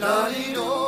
ラリロ